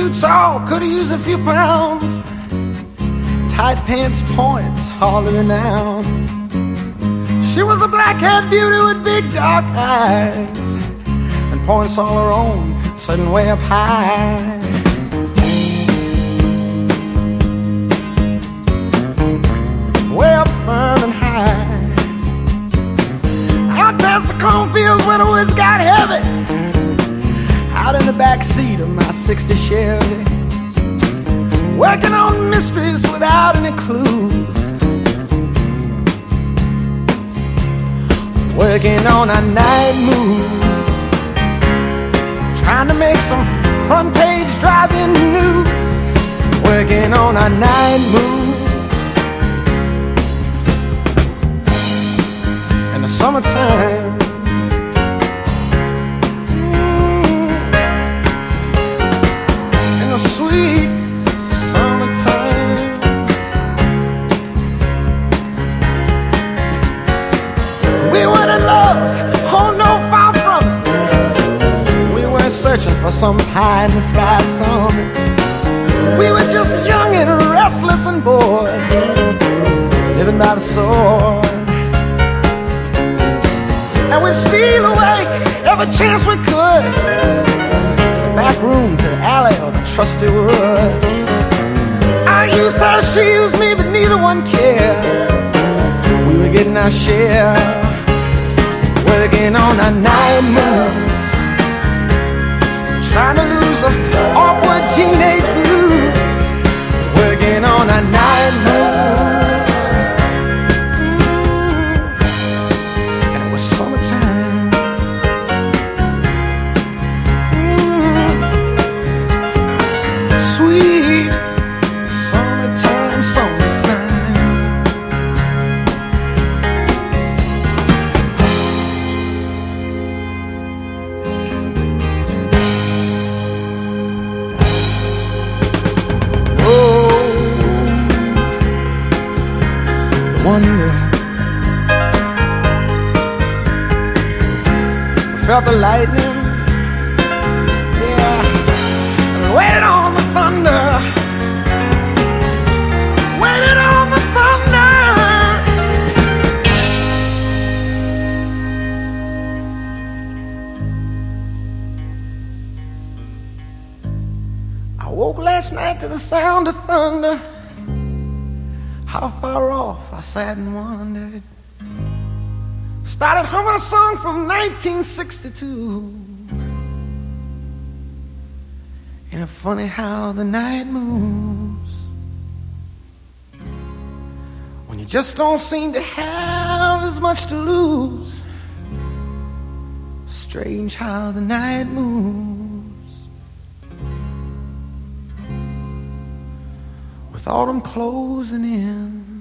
too tall, could have used a few pounds. Tight pants points, hardly renowned. She was a black-haired beauty with big dark eyes and points all her own, sitting way up high. Way up firm and high. Out past the cornfields where the woods got heavy. Out in the back seat of my 60 Chevy. Working on mysteries without any clues. Working on our night moves. Trying to make some front page driving news. Working on our night moves. In the summertime. For some pie in the sky summit. We were just young and restless and bored, living by the sword. And we'd steal away every chance we could to the back room, to the alley, or the trusty woods. I used her, she used me, but neither one cared. We were getting our share, working on our night moves, trying to lose the felt the lightning. Yeah, waited on the thunder. Waited on the thunder. I woke last night to the sound of thunder. How far off I sat and wondered. Started humming a song from 1962. Ain't it funny how the night moves? When you just don't seem to have as much to lose. Strange how the night moves. With autumn closing in.